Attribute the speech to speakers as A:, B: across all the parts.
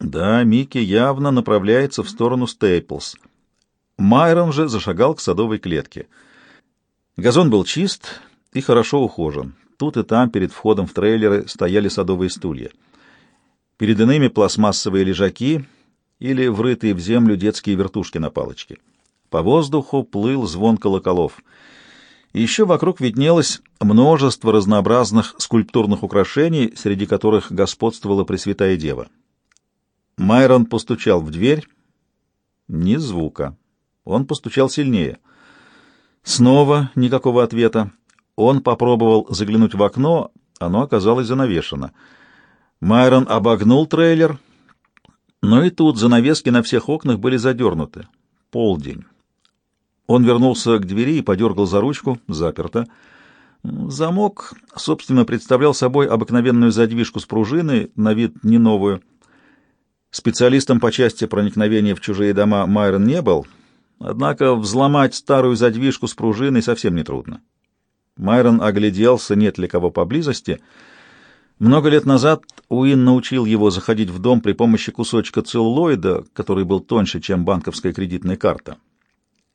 A: Да, Микки явно направляется в сторону Стейплс. Майрон же зашагал к садовой клетке. Газон был чист и хорошо ухожен. Тут и там перед входом в трейлеры стояли садовые стулья. Перед иными пластмассовые лежаки или врытые в землю детские вертушки на палочке. По воздуху плыл звон колоколов. Еще вокруг виднелось множество разнообразных скульптурных украшений, среди которых господствовала Пресвятая Дева. Майрон постучал в дверь. Ни звука. Он постучал сильнее. Снова никакого ответа. Он попробовал заглянуть в окно, оно оказалось занавешено. Майрон обогнул трейлер, но и тут занавески на всех окнах были задернуты. Полдень. Он вернулся к двери и подергал за ручку, заперто. Замок, собственно, представлял собой обыкновенную задвижку с пружиной, на вид не новую. Специалистом по части проникновения в чужие дома Майрон не был, однако взломать старую задвижку с пружиной совсем нетрудно. Майрон огляделся, нет ли кого поблизости. Много лет назад Уин научил его заходить в дом при помощи кусочка целлулоида, который был тоньше, чем банковская кредитная карта.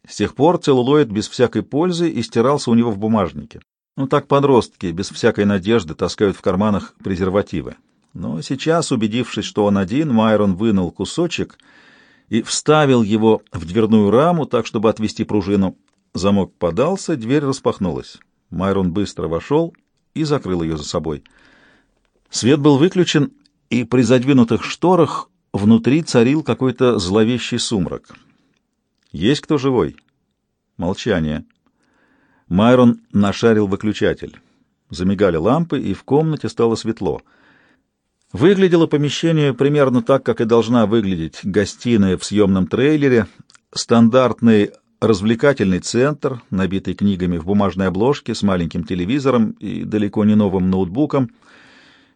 A: С тех пор целлулоид без всякой пользы и стирался у него в бумажнике. Ну так подростки без всякой надежды таскают в карманах презервативы. Но сейчас, убедившись, что он один, Майрон вынул кусочек и вставил его в дверную раму так, чтобы отвести пружину. Замок подался, дверь распахнулась. Майрон быстро вошел и закрыл ее за собой. Свет был выключен, и при задвинутых шторах внутри царил какой-то зловещий сумрак. «Есть кто живой?» Молчание. Майрон нашарил выключатель. Замигали лампы, и в комнате стало светло. Выглядело помещение примерно так, как и должна выглядеть гостиная в съемном трейлере. Стандартный развлекательный центр, набитый книгами в бумажной обложке, с маленьким телевизором и далеко не новым ноутбуком.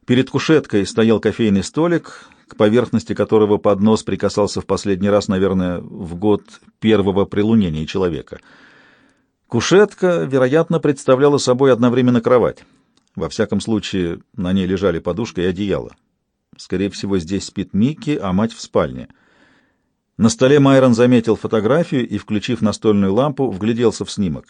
A: Перед кушеткой стоял кофейный столик, к поверхности которого поднос прикасался в последний раз, наверное, в год первого прилунения человека. Кушетка, вероятно, представляла собой одновременно кровать. Во всяком случае, на ней лежали подушка и одеяло. Скорее всего, здесь спит Микки, а мать в спальне. На столе Майрон заметил фотографию и, включив настольную лампу, вгляделся в снимок.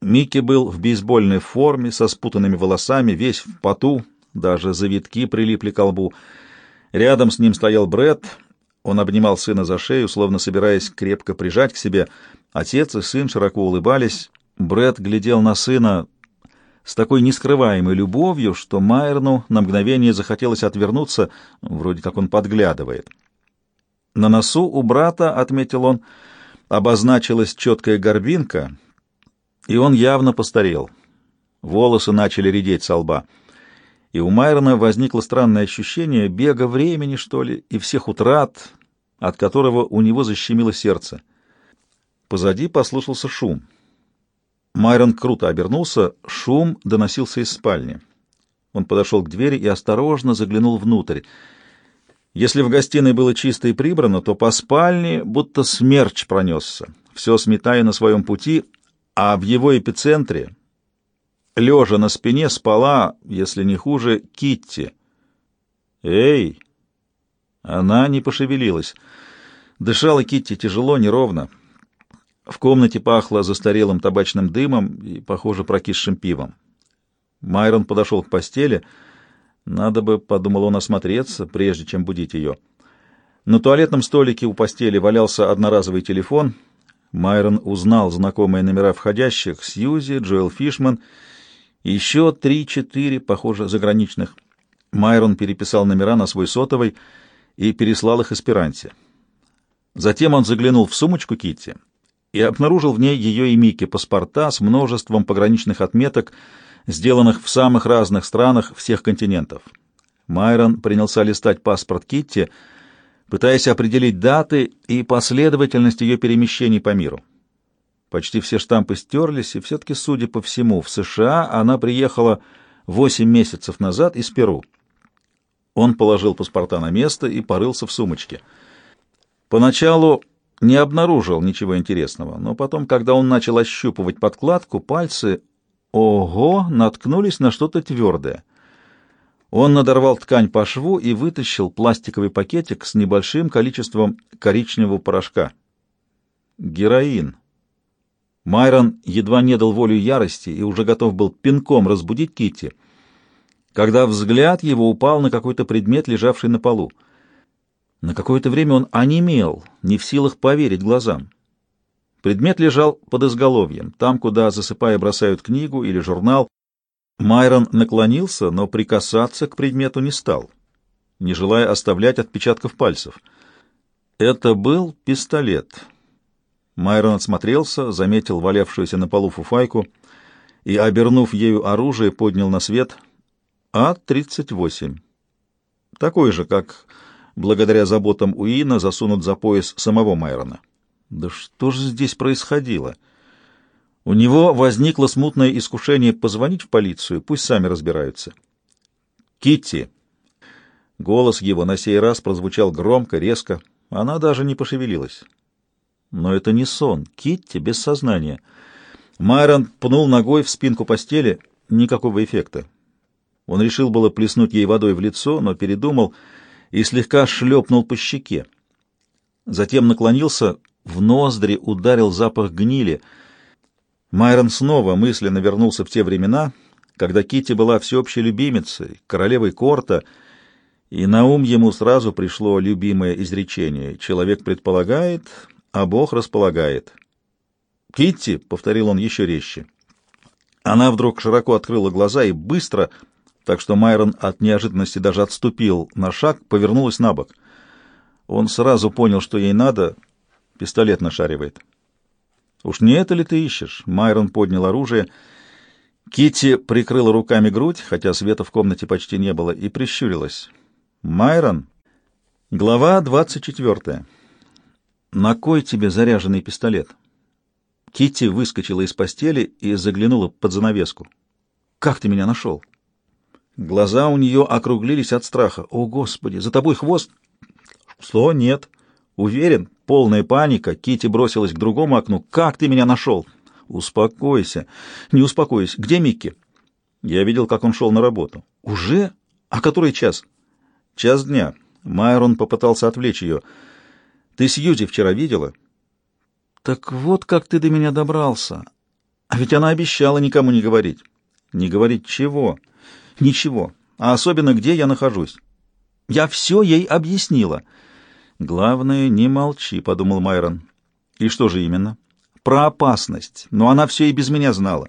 A: Микки был в бейсбольной форме, со спутанными волосами, весь в поту, даже завитки прилипли к лбу. Рядом с ним стоял Бред. Он обнимал сына за шею, словно собираясь крепко прижать к себе. Отец и сын широко улыбались. Бред глядел на сына с такой нескрываемой любовью, что Майерну на мгновение захотелось отвернуться, вроде как он подглядывает. На носу у брата, отметил он, обозначилась четкая горбинка, и он явно постарел. Волосы начали редеть со лба и у Майрона возникло странное ощущение бега времени, что ли, и всех утрат, от которого у него защемило сердце. Позади послышался шум. Майрон круто обернулся, шум доносился из спальни. Он подошел к двери и осторожно заглянул внутрь. Если в гостиной было чисто и прибрано, то по спальне будто смерч пронесся, все сметая на своем пути, а в его эпицентре Лежа на спине спала, если не хуже, Китти. «Эй!» Она не пошевелилась. Дышала Китти тяжело, неровно. В комнате пахло застарелым табачным дымом и, похоже, прокисшим пивом. Майрон подошел к постели. Надо бы, подумал он, осмотреться, прежде чем будить ее. На туалетном столике у постели валялся одноразовый телефон. Майрон узнал знакомые номера входящих — Сьюзи, Джоэл Фишман — еще три-четыре, похоже, заграничных. Майрон переписал номера на свой сотовый и переслал их Эсперанте. Затем он заглянул в сумочку Китти и обнаружил в ней ее и Микки паспорта с множеством пограничных отметок, сделанных в самых разных странах всех континентов. Майрон принялся листать паспорт Китти, пытаясь определить даты и последовательность ее перемещений по миру. Почти все штампы стерлись, и все-таки, судя по всему, в США она приехала восемь месяцев назад из Перу. Он положил паспорта на место и порылся в сумочке. Поначалу не обнаружил ничего интересного, но потом, когда он начал ощупывать подкладку, пальцы, ого, наткнулись на что-то твердое. Он надорвал ткань по шву и вытащил пластиковый пакетик с небольшим количеством коричневого порошка. Героин. Майрон едва не дал волю ярости и уже готов был пинком разбудить Китти, когда взгляд его упал на какой-то предмет, лежавший на полу. На какое-то время он онемел, не в силах поверить глазам. Предмет лежал под изголовьем, там, куда, засыпая, бросают книгу или журнал, Майрон наклонился, но прикасаться к предмету не стал, не желая оставлять отпечатков пальцев. Это был пистолет. Майрон отсмотрелся, заметил валявшуюся на полу фуфайку и, обернув ею оружие, поднял на свет А-38. Такой же, как, благодаря заботам Уина, засунут за пояс самого Майрона. Да что же здесь происходило? — у него возникло смутное искушение позвонить в полицию, пусть сами разбираются. «Китти!» Голос его на сей раз прозвучал громко, резко. Она даже не пошевелилась. Но это не сон. Китти без сознания. Майрон пнул ногой в спинку постели. Никакого эффекта. Он решил было плеснуть ей водой в лицо, но передумал и слегка шлепнул по щеке. Затем наклонился, в ноздри ударил запах гнили — Майрон снова мысленно вернулся в те времена, когда Кити была всеобщей любимицей, королевой Корта, и на ум ему сразу пришло любимое изречение «Человек предполагает, а Бог располагает». Китти, повторил он еще резче. Она вдруг широко открыла глаза и быстро, так что Майрон от неожиданности даже отступил на шаг, повернулась на бок. Он сразу понял, что ей надо, пистолет нашаривает. «Уж не это ли ты ищешь?» Майрон поднял оружие. Кити прикрыла руками грудь, хотя света в комнате почти не было, и прищурилась. «Майрон?» Глава двадцать четвертая. «На кой тебе заряженный пистолет?» Кити выскочила из постели и заглянула под занавеску. «Как ты меня нашел?» Глаза у нее округлились от страха. «О, Господи, за тобой хвост!» «Что? Нет. Уверен?» Полная паника, Кити бросилась к другому окну. «Как ты меня нашел?» «Успокойся». «Не успокоюсь. Где Микки?» Я видел, как он шел на работу. «Уже? А который час?» «Час дня». Майрон попытался отвлечь ее. «Ты Сьюзи вчера видела?» «Так вот как ты до меня добрался. А ведь она обещала никому не говорить». «Не говорить чего?» «Ничего. А особенно, где я нахожусь». «Я все ей объяснила». «Главное, не молчи», — подумал Майрон. «И что же именно?» «Про опасность. Но она все и без меня знала».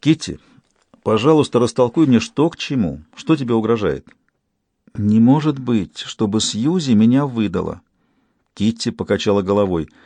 A: Китти, пожалуйста, растолкуй мне, что к чему. Что тебе угрожает?» «Не может быть, чтобы Сьюзи меня выдала». Китти покачала головой. «Китти,